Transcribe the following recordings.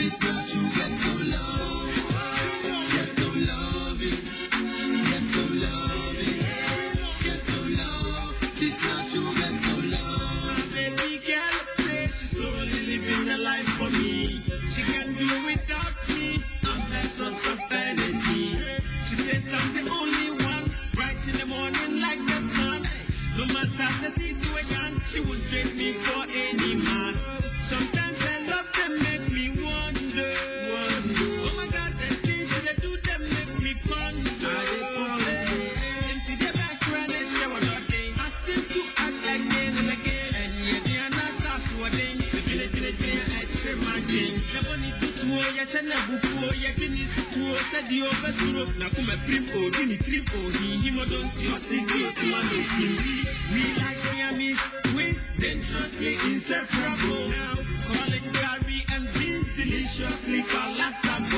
It's not you got some love. Got some love. Got some love. Got some love. It's not you got some love. Baby girl said she's slowly living a life for me. She can do without me. I'm that source of energy. She says I'm the only one bright in the morning like the sun. No matter the situation, she would trade me for any man. Sometimes dangerously inseparable. Now, calling gari and beans deliciously palatable.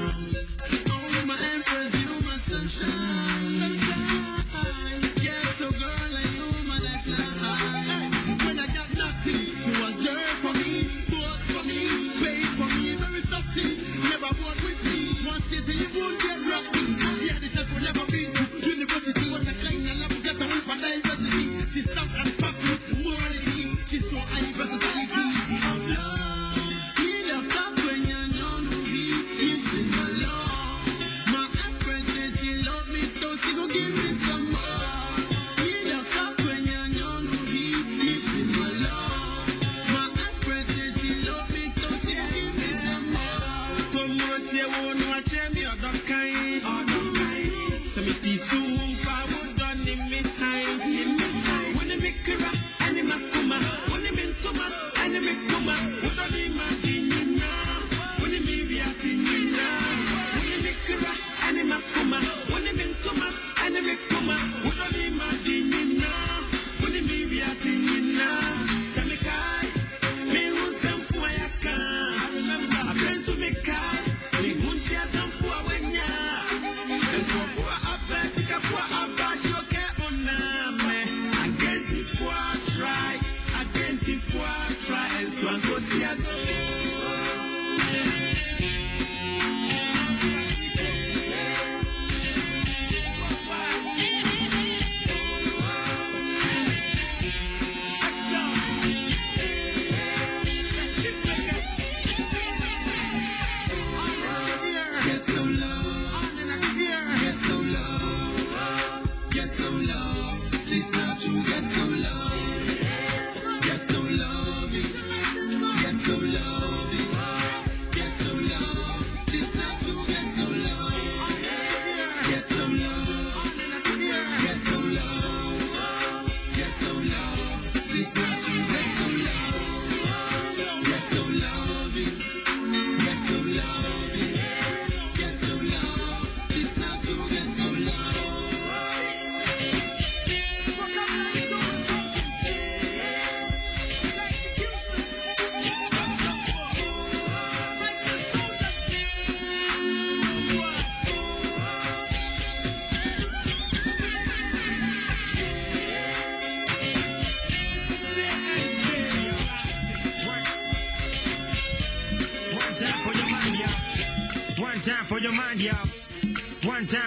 Some of I would done in midnight. When I make a time for your mind, y'all. One time.